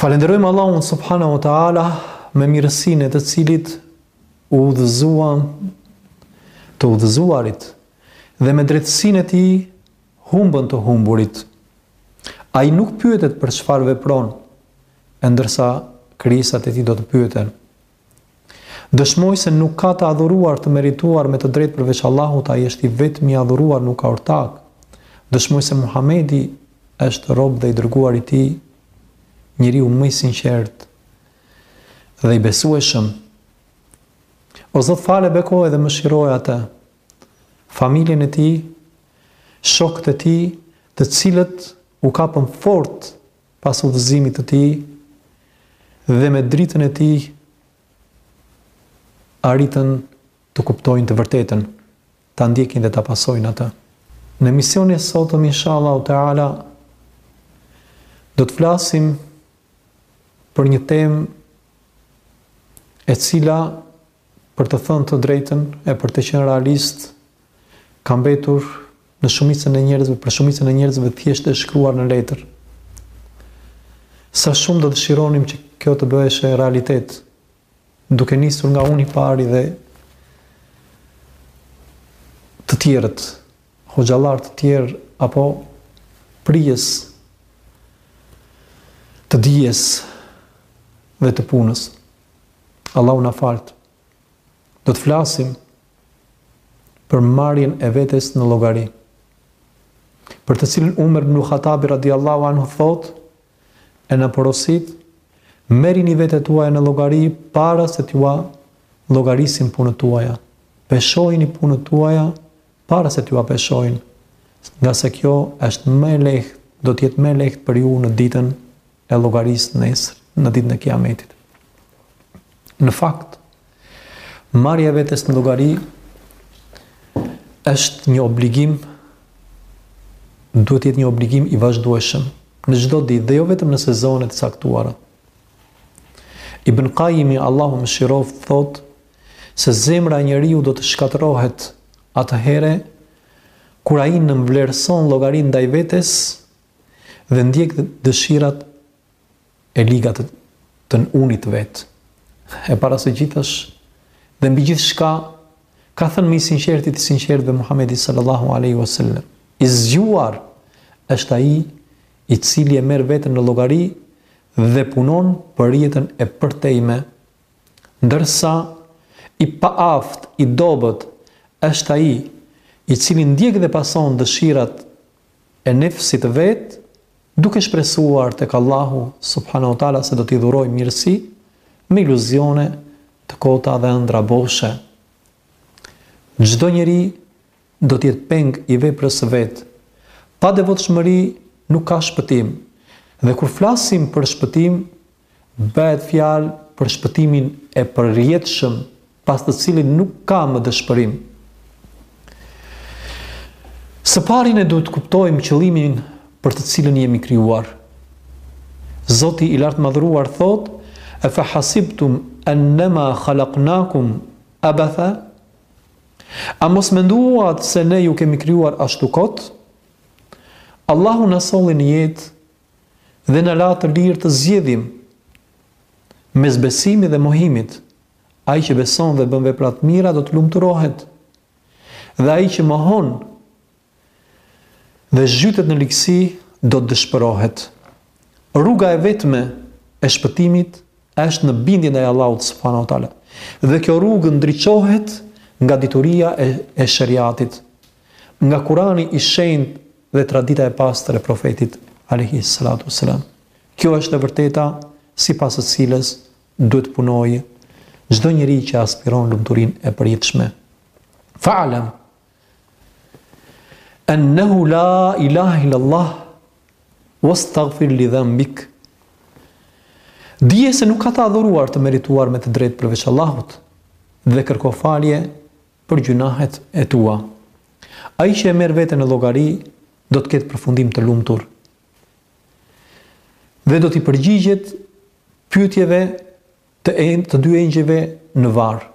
Falenderojmë Allahun subhanahu wa taala me mirësinë e të cilit u udhëzuan të udhëzuarit dhe me drejtësinë e tij humbën të humburit. Ai nuk pyetet për çfarë vepron, e ndërsa krijesat e tij do të pyeten Dëshmoj se nuk ka të adhuruar të merituar me të drejtë përveç Allahut, Ai është i vetmi i adhuruar nuk ka ortak. Dëshmoj se Muhamedi është rob dhe i dërguar i Tij, njeriu më i sinqertë dhe i besueshëm. O Zot, fale bekoje dhe mëshiroje atë, familjen e tij, shokët e tij, të cilët u kapën fort pas udhëzimit të tij dhe me dritën e tij arritën të kuptojnë të vërtetën, ta ndjekin dhe ta pasojnë atë. Në emisionin e sotëm inshallahu taala do të flasim për një temë e cila për të thënë të drejtën e për të qenë realist ka mbetur Në shumicën e njerëzve, për shumicën e njerëzve thjesht e shkruar në letër. Sa shumë do dëshironim që kjo të bëheshe realitet, duke nisur nga unë i pari dhe të tjerët, hoxhallarë të tjerë, apo prijës të dijes dhe të punës. Allahu na faltë. Do të flasim për marrjen e vetes në llogari. Për të cilën Umar ibn Hatabi radiallahu anhu thotë, e na porosit, merrini vetet tuaja në llogari para se t'ua llogarisin punët tuaja. Peshojini punët tuaja para se t'ua peshojnë, ngase kjo është më e lehtë, do të jetë më e lehtë për ju në ditën e llogarisë nesër, në ditën e Kiametit. Në fakt, marrja e vetes në llogari është një obligim duhet të jetë një obligim i vazhdueshëm në çdo ditë dhe jo vetëm në sezone të caktuara. Ibn Kajimi Allahu e mëshiroftë thotë se zemra e njeriu do të shkatërrohet atëherë kur ai nënvlerëson llogarinë ndaj vetes dhe ndjek dëshirat e liga të unit të vet. E para së gjithash dhe mbi gjithçka ka thënë më i sinqerti i të sinqertëve Muhamedi sallallahu alaihi wasallam. I zgjuar është ai i cili e merr veten në llogari dhe punon për jetën e përtejme, ndërsa i paaftë, i dobët është ai i cili ndjek dhe pason dëshirat e nefsit të vet, duke shpresuar tek Allahu subhanahu wa taala se do t'i dhurojë mirësi, me iluzione të kota dhe ëndrra boshe. Çdo njeri do të jetë peng i veprës së vet. Pa devotshmëri nuk ka shpëtim. Dhe kur flasim për shpëtim, Bëhet fjalë për shpëtimin e përjetshëm pas të cilit nuk ka më dëshpërim. Së pari ne duhet të kuptojmë qëllimin për të cilën jemi krijuar. Zoti i lartmadhëruar thotë, e fa hasibtum ennema khalaknakum abatha, a mos menduat se ne ju kemi krijuar ashtu kot? Allahu na solli në jetë dhe na la të lirë të zgjedhim mes besimit dhe mohimit. Ai që beson dhe bën vepra të mira do të lumturohet. Dhe ai që mohon dhe zhytet në ligësi do të dëshpërohet. Rruga e vetme e shpëtimit është në bindje ndaj Allahut subhanahu wa taala. Dhe kjo rrugë ndriçohet nga dituria e, e sheriatit. Nga Kurani i shenjtë dhe tradita e pastër e Profetit alejhi selatu ves selam. Kjo është e vërteta sipas së cilës duhet të punojë çdo njeri që aspiron lumturinë e përjetshme. Fa'lam annahu la ilaha illa Allah wastaghfir li dhanbik. Dije se nuk ka të adhuruar të merituar me të drejtë përveç Allahut dhe kërko falje për gjynahet e tua. Ai që e merr veten në llogari do të ketë përfundim të lumtur dhe do t'i përgjigjet pyetjeve të, en, të dy engjëjve në varr.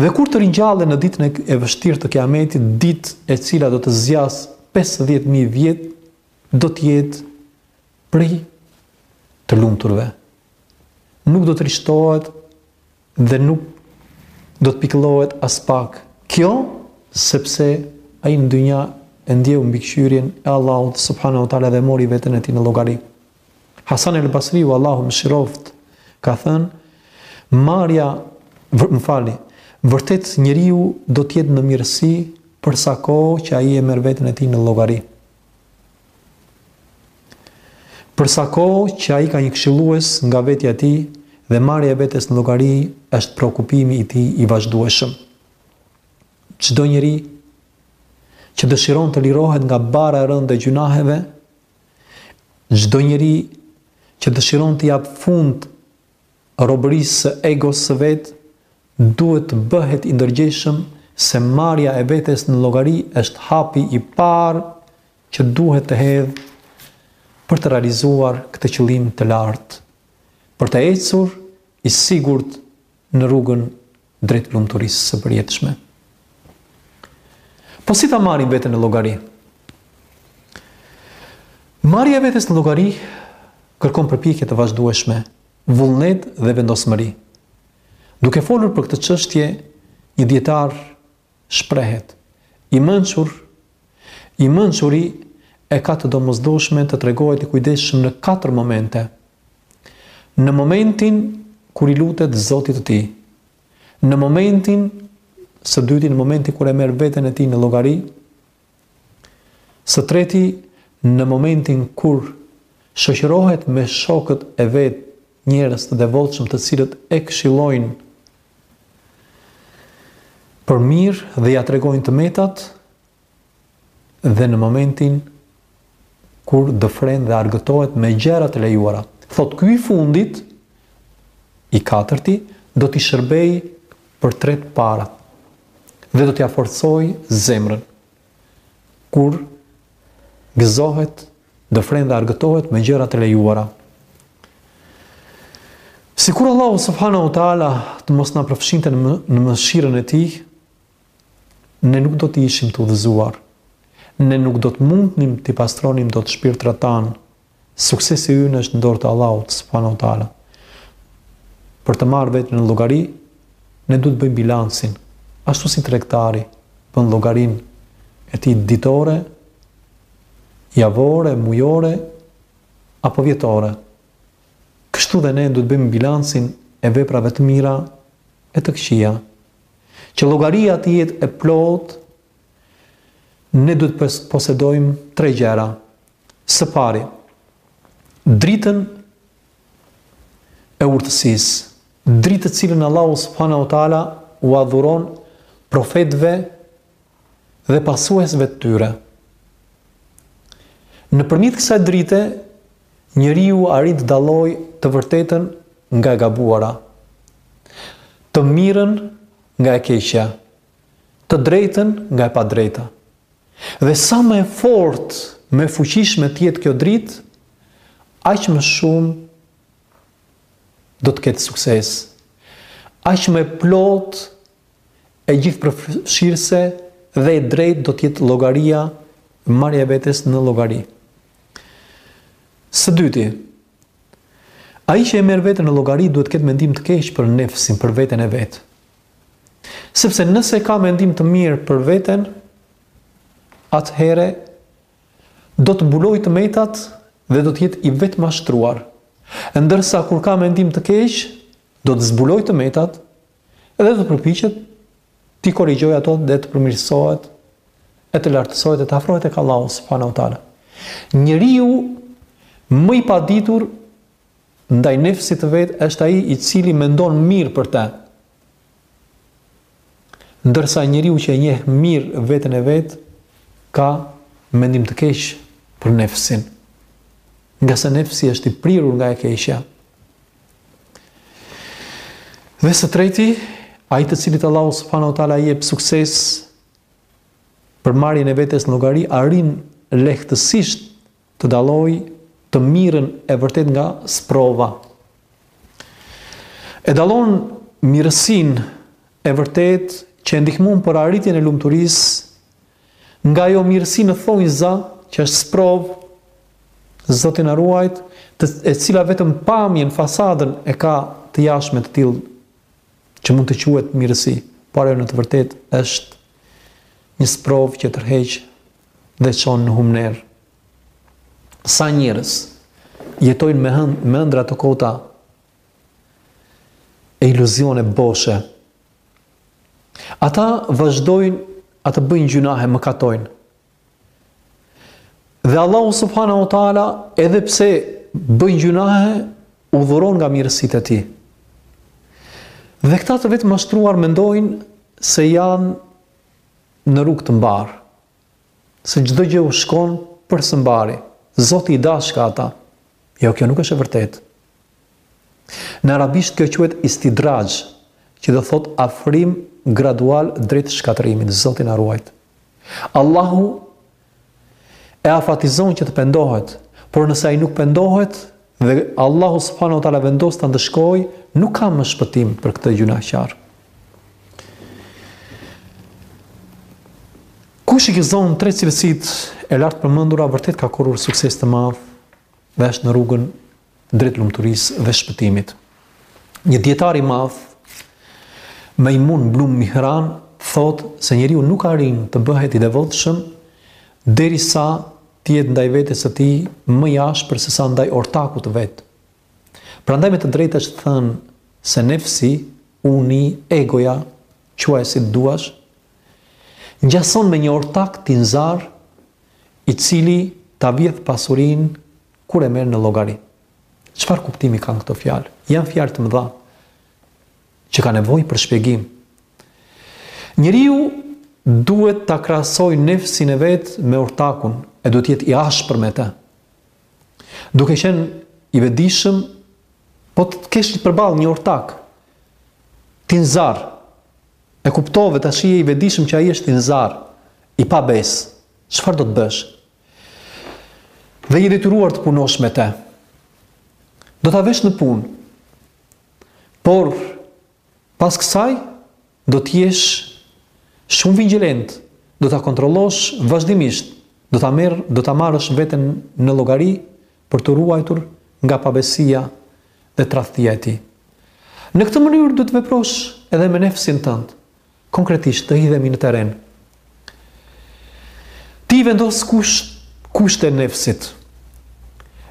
Dhe kur të ringjallet në ditën e vështirë të Kiametit, ditë e cila do të zgjasë 50000 vjet, do të jetë prej të lumturve nuk do të trishtohet dhe nuk do të pikëllohet aspak. Kjo sepse ai në dynja e ndjeu mbikëqyrjen e Allahut subhanahu wa taala dhe e mori veten e tij në llogari. Hasan el Basriu Allahu e mëshiroftë ka thënë marrja më falni vërtet njeriu do të jetë në mirësi për sa kohë që ai e merr veten e tij në llogari. Për sa kohë që ai ka një këshillues nga vetja e tij dhe marrja e vetes në llogari është preokupimi i tij i vazhdueshëm. Çdo njeri që dëshiron të lirohet nga barra e rëndë e gjynaheve, çdo njeri që dëshiron t'i japë fund robërisë së egos së vet, duhet të bëhet i ndërgjegjshëm se marrja e vetes në llogari është hapi i parë që duhet të hedhë për të realizuar këtë qëllim të lartë, për të ecur i sigurt në rrugën drejt lumturisë së përjetshme. Po si ta marrim veten në llogari? Marrja e vetes në llogari kërkon përpjekje të vazhdueshme, vullnet dhe vendosmëri. Duke folur për këtë çështje, një dijetar shprehet: "I mençur I mençuri e ka të domosdoshme të tregohet i kujdesshëm në katër momente, në momentin kur i lutet Zotit të tij, në momentin së dyti në momentin kur e merr veten e tij në llogari, së treti në momentin kur shoqërohet me shokët e vet, njerëz të devotshëm të cilët e këshillojnë për mirë dhe ia tregojnë të metat dhe në momentin kur dëfren dhe argëtohet me gjëra të lejuara. Thotë ky i fundit i katërti do t'i shërbejë për tre të parat dhe do t'ia forcojë zemrën. Kur gëzohet, dëfren dhe argëtohet me gjëra të lejuara. Sikur Allahu subhanahu wa taala të mos na përfshinte në mëshirën e tij, ne nuk do të ishim të udhëzuar. Ne nuk do të mundnim t'i pastronim dot shpirtrat tanë Suksesi ynë është në dorë të Allahut subhanahu wa taala. Për të marrë veten në llogari, ne duhet të bëjmë bilancin, ashtu si tregtari bën llogarinë e tij ditore, javore, mujore apo vjetore. Kështu dhe ne duhet të bëjmë bilancin e veprave të mira e të këqija. Që llogaria të jetë e plotë, ne duhet të posedojmë tre gjëra. Së pari, dritën e urtësisë, dritë të cilën Allahu subhanahu wa taala u dhuron profetëve dhe pasuesve të tyre. Nëpërmjet kësaj drite, njeriu arrin të dallojë të vërtetën nga e gabuara, të mirën nga e keqja, të drejtën nga e padrejta. Dhe sa më e fortë, më e fuqishme të jetë kjo dritë, aq më shumë do të ketë sukses. Aq më e plotë e gjithëpërfshirëse dhe e drejtë do të jetë llogaria marrja e vetes në llogari. Së dyti, Ai që e merr veten në llogari duhet të ketë mendim të keq për nefsin, për veten e vet. Sepse nëse ka mendim të mirë për veten, atëherë do të mbulojë të metat dhe do të jetë i vetëmashtruar. Ndërsa kur ka mendim të keq, do të zbulojë të metat dhe do të përpiqet t'i korrigjojë ato dhe të përmirësohet e të lartësohet e të afrohet tek Allahu subhanahu wa taala. Njeriu më i paditur ndaj nefsit të vet është ai i cili mendon mirë për të. Ndërsa njeriu që e njeh mirë veten e vet ka mendim të keq për nefsin. Ngase nefsi është i prirur nga e keqja. Dhe së treti, ai të cilit Allahu subhanahu wa taala i jep sukses për marrjen e vetes në llogari, arrin lehtësisht të dallojë të mirën e vërtetë nga sprova. E dallon mirësinë e vërtetë që e ndihmon për arritjen e lumturisë Nga ajo mirësi në thonjza që është sprovë, Zoti na ruajttë, e cila vetëm pamjen, fasadën e ka të jashtme të tillë që mund të quhet mirësi, por ajo në të vërtetë është një sprovë që tërheq dhe çon në humnerë. Sa njerëz jetojnë me hënd, me ëndrra të kota e iluzione boshe, Ata vazhdojnë të bëjnë gjynahe, mëkatojnë. Dhe Allahu subhanahu wa taala edhe pse bëjnë gjynahe, u dhuron nga mirësitë e tij. Dhe këta të vetëmashtruar mendojnë se janë në rrugë të mbarë, Se çdo gjë u shkon për së mbari. Zoti i dashka ata. Jo, kjo nuk është e vërtetë. Në arabisht kjo quhet istidraxh, që do thotë afrim gradual drejt shkatërrimit. Zoti na ruajtë. Allahu e afatizon që të pendohet, por nëse ai nuk pendohet, Dhe Allahu subhanahu wa taala vendos ta ndëshkojë, nuk ka më shpëtim për këtë gjynahqar. Kush i gëzon tre cilësitë e lartpërmendura vërtet ka korrur sukses të madh dhe është në rrugën drejt lumturisë dhe shpëtimit. Një dietar i madh Mejmun ibn Mihran thotë se njeriu nuk arrin të bëhet i devotshëm derisa të jetë ndaj vetes së tij më i ashpër sesa ndaj ortakut të vet. Prandaj me të drejtë është thënë se nefsi, uni, egoja, quaje si të duash, ngjason me një ortak tinzar i cili ta vjedh pasurinë kur e merr në llogari. Çfarë kuptimi kanë këto fjalë? Janë fjalë të mëdha. që kanë nevojë për shpjegim. Njeriu duhet ta krahasojë nefsin e vet me ortakun e duhet të jetë i ashpër me të. Duke qenë i vetëdijshëm, po të kesh përballë një ortak tinzar. E kuptove tash je i vetëdijshëm që ai është tinzar, i pabesë. Çfarë do të bësh? Dhe je i detyruar të punosh me të. Do ta vesh në punë. Por, pas kësaj, do të jesh shumë vigjilent, do ta kontrollosh vazhdimisht, do ta merr, do ta marrësh veten në llogari për t'u ruajtur nga pabesia dhe tradhtia e tij. Në këtë mënyrë do të veprosh edhe me nefsin tënd. Konkretisht, të hidhemi në terren. Ti i vendos kush kushte nefsit.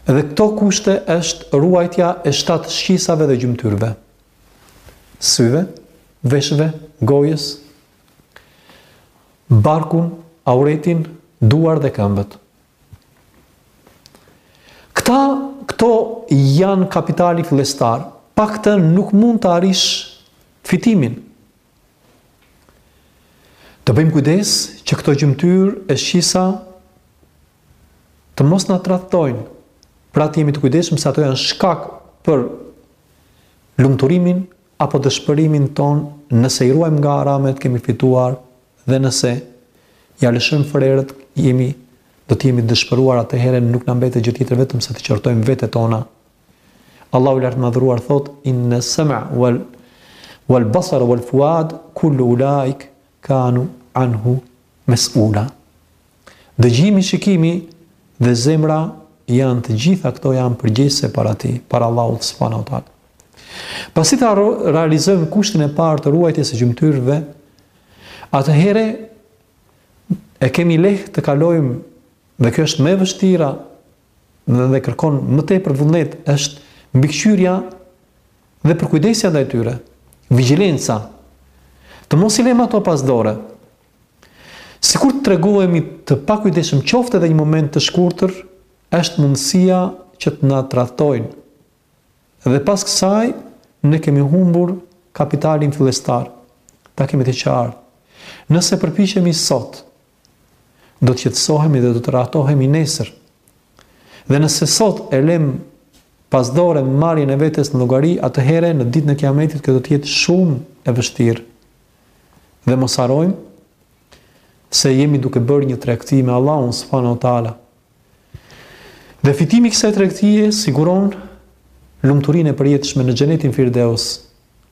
Dhe këto kushte është ruajtja e shtatë shqisave dhe gjymtyrëve. Syve, veshëve, gojës, barkun, auretin, duar dhe këmbët. Këta, këto janë kapitali fillestar. Pa këtë nuk mund të arrish fitimin. Të bëjmë kujdes që këto gjymtyrë e shqisa të mos na tradhtojnë, pra të jemi të kujdesshëm se ato janë shkak për lumturimin apo dëshpërimin tonë nëse i ruajmë nga haramet kemi fituar dhe nëse ia lëshojmë frerët jemi do të jemi dëshpëruar atëherë nuk na mbetet gjë tjetër vetëm se të qortojmë vetet tona Allahu i lartmadhëruar thotë innas-sam'a wal wal basar wal fuad kullu ulaik kanu anhu mes'ula. Dëgjimi, shikimi dhe zemra janë të gjitha këto janë përgjegjëse para tij, para Allahut subhanahu wa taala. Pasi ta realizojmë kushtin e parë të ruajtjes së gjymtyrëve, atëherë e kemi lehtë të kalojmë dhe kjo është më e vështira dhe kërkon më tepër vullnet është mbikëqyrja dhe përkujdesja ndaj tyre, vigjilenca. Të mos i lëmë ato pas dore. Sikur të tregohemi të pakujdesshëm qoftë edhe një moment të shkurtër, është mundësia që të na tradhtojnë. Dhe pas kësaj ne kemi humbur kapitalin fillestar. Ta kemi të qartë. Nëse përpiqemi sot Do të qetësohemi dhe do të rahatohemi nesër. Dhe nëse sot e lem pas dore marrjen e vetes në llogari, atëherë në ditën e Kiametit kjo do të jetë shumë e vështirë. Dhe mos harrojmë se jemi duke bërë një tregti me Allahun subhanahu wa taala. Dhe fitimi i kësaj tregtie siguron lumturinë e përjetshme në xhenetin Firdeus.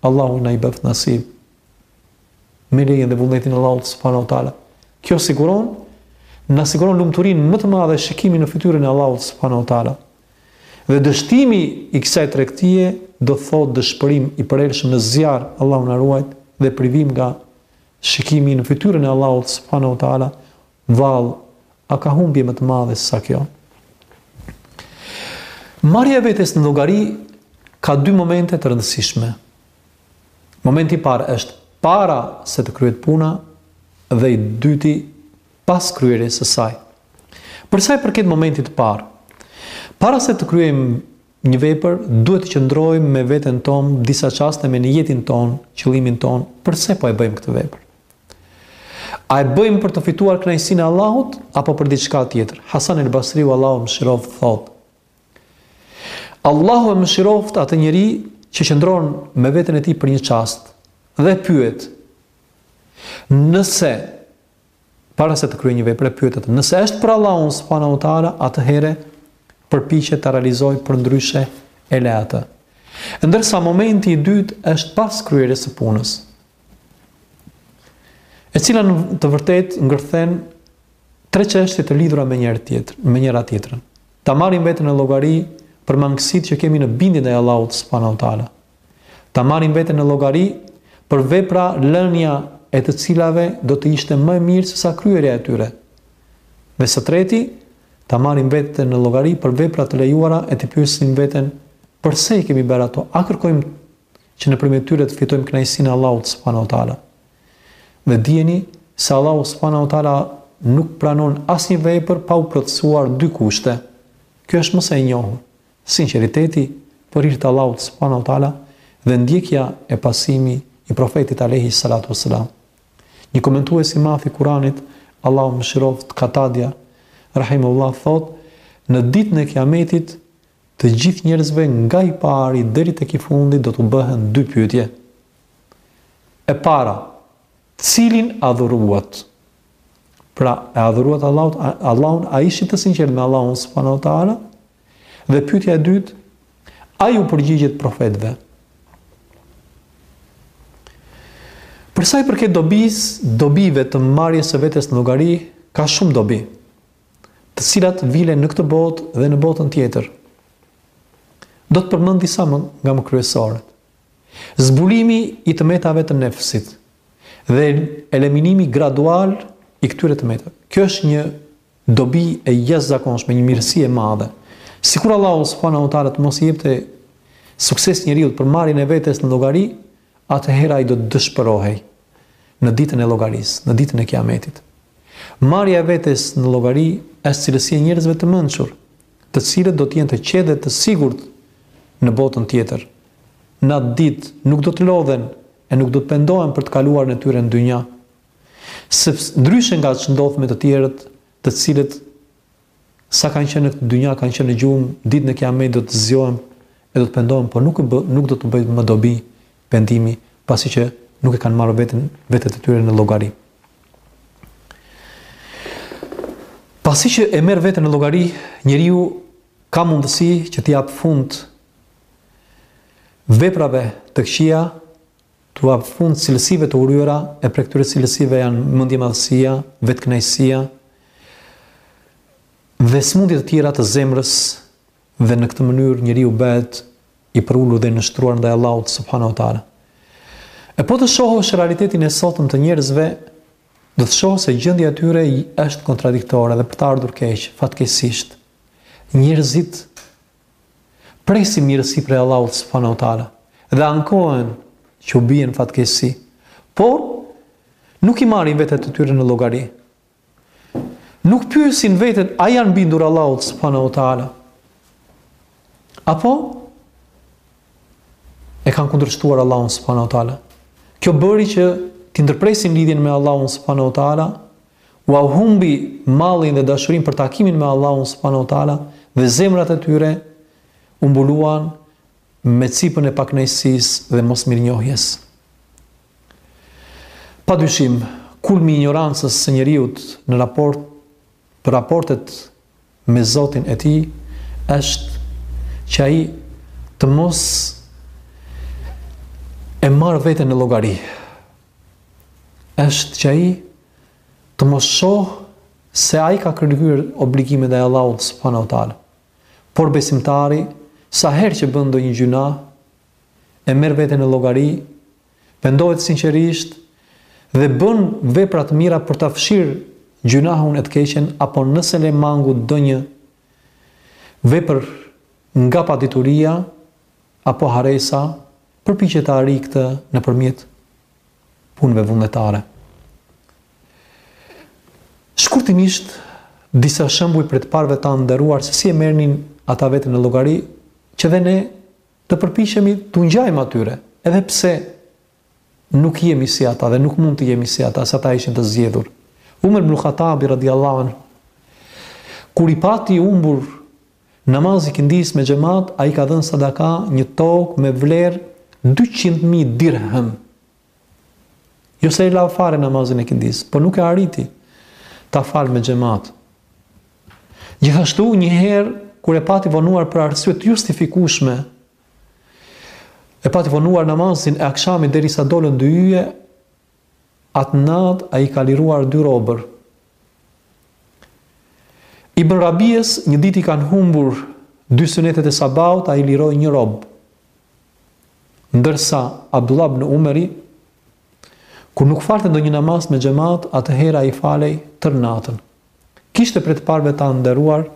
Allahu na i bëft nasib. me lejen dhe vullnetin e Allahut subhanahu wa taala. Kjo siguron na siguron lumturinë më të madhe shikimin në fytyrën e Allahut subhanahu wa taala. Dhe dështimi i kësaj tregtie do thotë dëshpërim i përhershëm në zjarr, Allahu na ruajt dhe privim nga shikimi në fytyrën e Allahut subhanahu wa taala. Vall, a ka humbje më të madhe se sa kjo? Marrja e vetes në llogari ka dy momente të rëndësishme. Momenti i parë është para se të kryhet puna dhe i dyti pas kryerjes së saj. Për sa i përket momentit të parë, para se të kryejmë një vepër, duhet të qëndrojmë me veten tonë disa çaste me nijetin tonë, qëllimin tonë, përse po e bëjmë këtë vepër. A e bëjmë për të fituar kënaqësinë e Allahut apo për diçka tjetër? Hasan el-Basriu Allahu e mëshiroft thotë: Allahu e mëshiroftë atë njeri që qëndron me veten e tij për një çast dhe e pyet nëse para se të kryejë një vepër e pyet atë nëse është për Allahun subhanahu wa taala atëherë përpiqet ta realizojë përndryshe e le atë. Ndërsa momenti i dytë është pas kryerjes së punës. e cila në të vërtetë ngërthen tre çështje të lidhura me njëra tjetër, me njëra tjetrën. Ta marrim veten në llogari për mangësitë që kemi në bindjen ndaj Allahut subhanahu wa taala. Ta marrim veten në llogari për vepra lënia e të cilave do të ishte më mirë se sa kryerja e tyre. Dhe së treti, ta marrim veten në llogari për vepra të lejuara e të pyesim veten përse i kemi bërë ato, a kërkojmë që nëpërmjet tyre të fitojmë kënaqësinë e Allahut subhanahu wa taala. Dhe dijeni se Allahu subhanahu wa taala nuk pranon asnjë vepër pa u plotësuar dy kushte. Kjo është më se e njohur, sinqeriteti për hir të Allahut subhanahu wa taala dhe ndjekja e pasimi i profetit alayhi salatu wasalam. Një komentues i madh i Kuranit, Allahu e mëshiroftë Katadeja, rahimahullah thotë, në ditën e Kiametit Të gjithë njerëzve nga i pari deri tek i fundi do t'u bëhen dy pyetje. E para, Cilin adhuruat? Pra, e adhuruat Allahut, Allahun, a ishit të sinqertë me Allahun subhanahu wa taala? Dhe pyetja e dytë, A iu përgjigjët profetëve? Për sa i përket dobisë, dobive të marrjes së vetes në llogari, ka shumë dobi. të cilat vilen në këtë botë dhe në botën tjetër. Do të përmend disa më nga më kryesoret. Zbulimi i të metave të nefsit dhe eliminimi gradual i këtyre të metave. Kjo është një dobi e jashtëzakonshme, një mirësi e madhe. Sikur Allahu subhanahu wa taala të mos i jepte sukses njeriut për marrjen e vetes në llogari, Atëherë ai do të dëshpërohej në Ditën e Llogarisë, në Ditën e Kiametit. Marrja e vetes në llogari është cilësi e njerëzve të mençur, të cilët do të jenë të qetë dhe të sigurt në botën tjetër. Në atë ditë nuk do të lodhen e nuk do të pendohen për të kaluarën e tyre në dynja. Sepse ndryshe nga ç'ndodh me të tjerët, të cilët Sa kanë qenë në këtë dynja, kanë qenë në gjumë, ditën e kiametit do të zgjohen e do të pendohen, por nuk bë, nuk do të bëjë më dobi pendimi, pasi që nuk e kanë marrë veten vetet e tyre në llogari. Pasi që e merr veten në llogari, njeriu ka mundësi që t'i japë fund veprave të këqija T'u japë fund cilësive të urryera, e prej këtyre cilësive janë mendjemadhësia, vetëkënaqësia dhe sëmundje të tjera të zemrës dhe në këtë mënyrë njeriu bëhet i përulur dhe i nënshtruar ndaj Allahut subhanahu wa taala. E po të shohësh realitetin e sotëm të njerëzve, do të shohësh se gjendja e tyre është kontradiktore dhe për të ardhur keq, fatkeqësisht. Njerëzit presin mirësi prej Allahut subhanahu wa taala dhe ankohen që u bien fatkeqësi, por nuk i marrin vetet e tyre në llogari. Nuk pyesin vetet a i janë bindur Allahut subhanahu wa taala. Apo e kanë kundërshtuar Allahun subhanahu wa taala. Kjo bëri që të ndërpresin lidhjen me Allahun subhanahu wa taala Ua humbi mallin dhe dashurinë për takimin me Allahun subhanahu wa taala dhe zemrat e tyre u mbuluan me cipën e pakënaqësisë dhe mosmirënjohjes. Padyshim, kulmi i injorancës së njeriut nëpër raportet me Zotin e tij është që ai të mos e marr veten në llogari. Është që ai të mos shoh se ai ka kryer obligimet e Allahut subhanahu wa taala. Por besimtari sa herë që bën ndonjë gjynah e merr veten në llogari pendohet sinqerisht dhe bën vepra të mira për ta fshirë gjynahun e të keqen apo nëse le mangu ndonjë vepër nga padituria apo harresa, përpiqet ta arrijë këtë nëpërmjet punëve vullnetare. Shkurtimisht disa shembuj prej të parëve tanë të nderuar se si e merrnin ata veten në llogari që dhe ne të përpiqemi t'u ngjajmë atyre, edhe pse nuk jemi si ata dhe nuk mund të jemi si ata, se ata ishin të zgjedhur. Umar ibn Khattabi radiallahu anhu, kur i pati humbur namazi i ikindisë me xhemat, ai ka dhënë sadaka një tokë me vlerë 200.000 dirhëm. Jo se e la fare namazin e ikindisë, por nuk e arriti ta fal me xhemat. Gjithashtu një herë kur e pati vonuar për arsye të justifikueshme, e pati vonuar namazin e akşamit derisa dolën dy yje, atë natë ai ka liruar dy robër. Ibn Rabies një ditë i kanë humbur dy synetet e sabahut, ai liroi një rob. Ndërsa Abdullah ibn Umeri kur nuk falte ndonjë namaz me xhemat, atëherë ai falej tërë natën. Kishte prej të parëve tanë të nderuar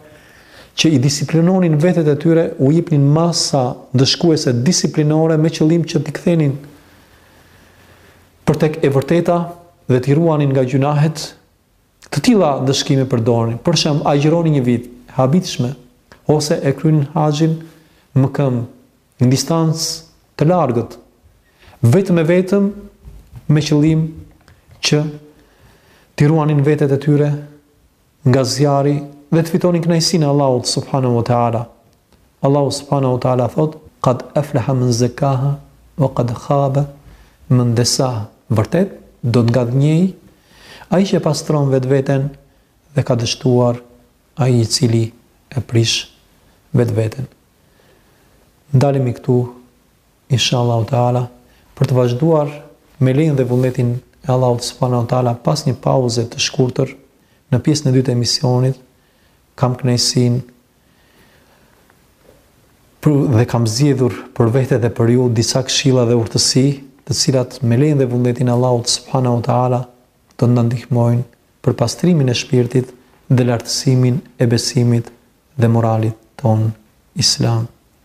që i disiplinonin vetet e tyre, u jepnin masa ndëshkuese disiplinore me qëllim që t'i kthenin për tek e vërteta dhe t'i ruanin nga gjynahet, Të tilla ndëshkime përdornin, për shembull, agjëronin një vit, e habitshme, ose e kryenin haxhin më këmbë, në distancë të largët, vetëm e vetëm me qëllim që t'i ruanin vetet e tyre nga zjarri dhe të fitonin kënaqësinë e Allahut subhanahu wa taala. Allahu subhanahu wa taala thotë, Qad aflaha men zekkaha wa qad khaba men dessaha. Vërtet, do të ngadhnjejë ai që e pastron vetveten dhe ka dështuar ai i cili e prish vetveten. Ndalemi këtu, inshallah taala, për të vazhduar me lejen dhe vullnetin e Allahut subhanahu wa taala pas një pauze të shkurtër në pjesën e dytë të emisionit kam kënaqësinë dhe kam zgjedhur për vete dhe për ju disa këshilla dhe urtësi, të cilat me lejen dhe vullnetin e Allahut subhanahu wa taala do na ndihmojnë për pastrimin e shpirtit dhe lartësimin e besimit dhe moralit tonë islam.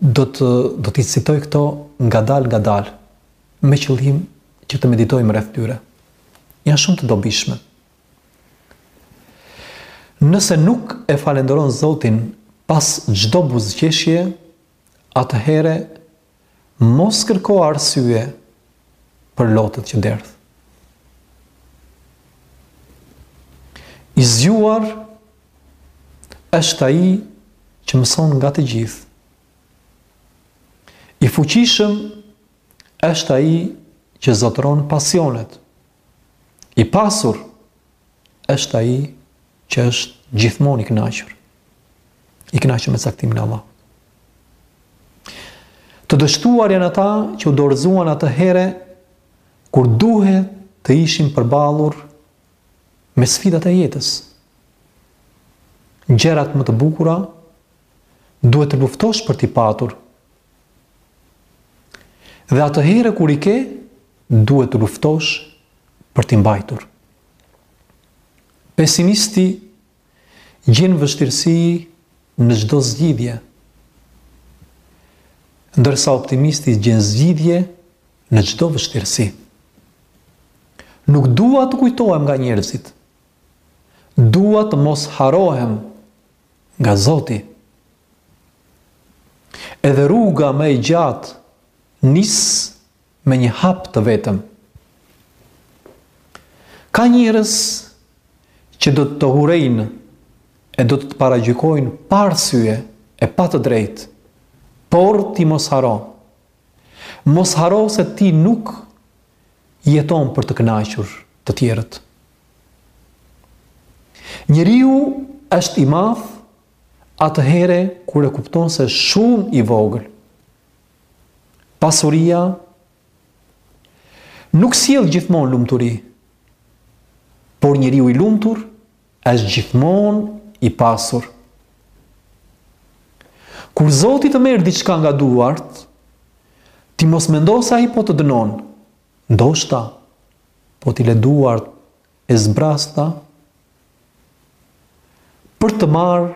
Do të do t'i citoj këto ngadalë ngadalë, me qëllim që të meditojmë rreth tyre. Janë shumë të dobishme. Nëse nuk e falënderon Zotin pas çdo buzëqeshje, atëherë mos kërko arsye për lotët që derdh. I zgjuar është ai që mëson nga të gjithë. I fuqishëm është ai që zotëron pasionet. I pasur është ai që është gjithmonë i kënaqur. I kënaqur me caktimin e Allahut. Të dështuar janë ata që u dorëzuan atëherë kur duhet të ishin përballur me sfidat e jetës. Gjërat më të bukura duhet të luftosh për t'i patur. Dhe atëherë kur i ke, duhet të luftosh për t'i mbajtur. Pesimisti gjen vështirësi në çdo zgjidhje, ndërsa optimisti gjen zgjidhje në çdo vështirësi. Nuk dua të kujtohem nga njerëzit. Dua të mos harrohem nga Zoti. Edhe rruga më e gjatë nis me një hap të vetëm. Ka njerëz që do të të urrejnë e do të të paragjykojnë pa arsye e pa të drejtë. Por ti mos harro. Mos harro se ti nuk jeton për të kënaqur të tjerët. Njeriu është i madh atëhere kur e kupton se shumë i vogël. Pasuria nuk sjell gjithmonë lumturi, por njeriu i lumtur është gjithmonë i pasur. Kur Zoti të merr diçka nga duart, ti mos mendo se ai po të dënon. Ndoshta po t'i lë duart e zbrasta për të marrë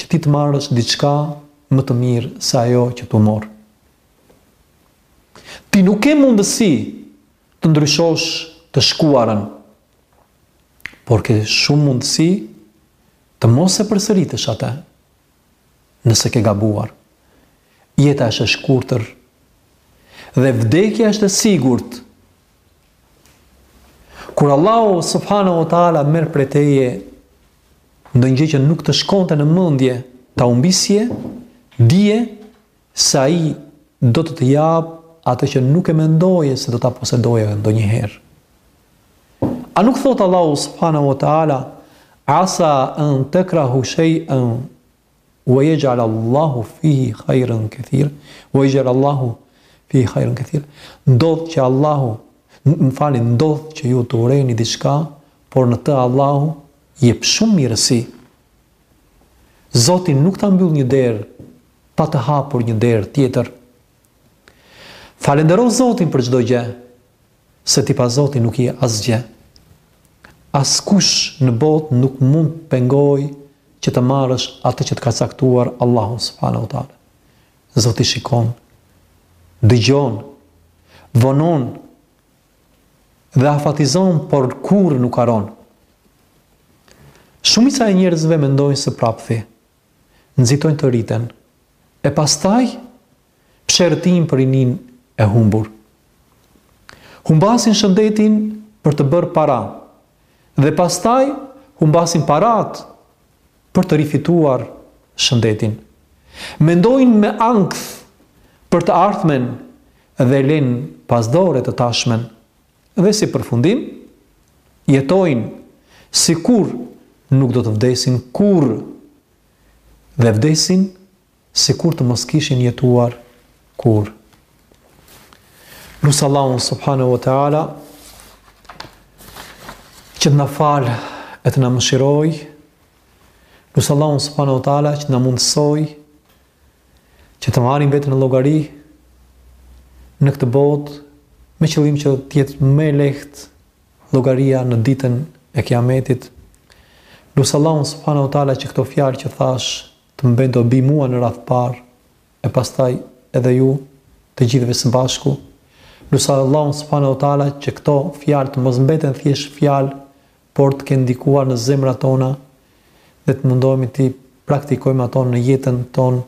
që ti të marrësh diçka më të mirë se ajo që t'u mor. Ti nuk ke mundësi të ndryshosh të shkuarën, por ke shumë mundësi të mos e përsëritësh atë nëse ke gabuar. Jeta është e shkurtër dhe vdekja është e sigurt. Kur Allahu subhanahu wa taala merr prej teje ndonjë gjë që nuk të shkonte në mendje ta humbisje, dije se ai do të të japë atë që nuk e mendoje se do ta posedoje ndonjëherë. A nuk thotë Allahu subhanahu wa taala asa an takrahu shay'an Wa yaj'al Allahu fihi khayran kathir. Ndodh që Allahu, më falni, ndodh që ju të urreni diçka, por në të Allahu jep shumë mirësi. Zoti nuk ta mbyll një derë pa të hapur një derë tjetër. Falëndero Zotin për çdo gjë. se ti pa Zotin nuk je asgjë. Askush në botë nuk mund të pengojë që të marrësh atë që të ka caktuar Allahu subhanahu wa taala. Zoti shikon, dëgjon, vonon dhe afatizon, por kurrë nuk harron. Shumica e njerëzve mendojnë së prapthi nxitojnë të rriten e pastaj Psherëtijnë për rininë e humbur. Humbasin shëndetin për të bërë para dhe pastaj humbasin paratë për të rifituar shëndetin. Mendojnë me ankth për të ardhmen dhe lenë pas dore të tashmen. Dhe si përfundim, jetojnë sikur nuk do të vdesin kurrë dhe vdesin sikur të mos kishin jetuar kurrë. Lus Allahun subhanahu wa ta'ala që të na falë e të na mëshirojë, lus Allahun subhanahu wa ta'ala që të na mundësojë që të marrim veten në llogari në këtë botë me qëllim që të jetë më e lehtë llogaria në ditën e kiametit. Lus Allahun subhanahu wa ta'ala që këto fjalë që thashë të më bëjë dobi mua në radhë të parë e pastaj edhe ju të gjithëve së bashku lus Allahun subhana ue teala që këto fjalë të mos mbeten thjesht fjalë por të kenë ndikuar në zemrat tona dhe të mundohemi t'i praktikojmë ato në jetën tonë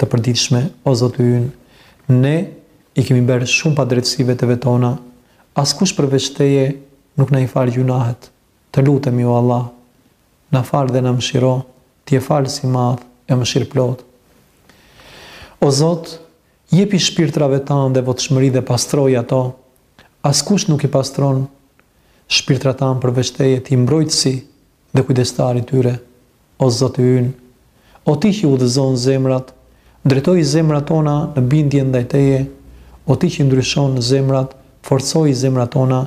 të përditshme o Zoti ynë ne i kemi bërë shumë padrejtësi veteve tona askush përveç teje nuk na i fal gjynahet Të lutemi o Allah na fal dhe na mëshiro ti je falës i madh e mëshirëplotë O Zot jepi shpirtrave tanë devotshmëri dhe pastroji ato askush nuk i pastron shpirtrat tanë përveç teje ti mbrojtësi dhe kujdestari i tyre O Zoti ynë O ti që i udhëzon zemrat drejtoji zemrat tona në bindje ndaj teje O ti që i ndryshon zemrat forcoji zemrat tona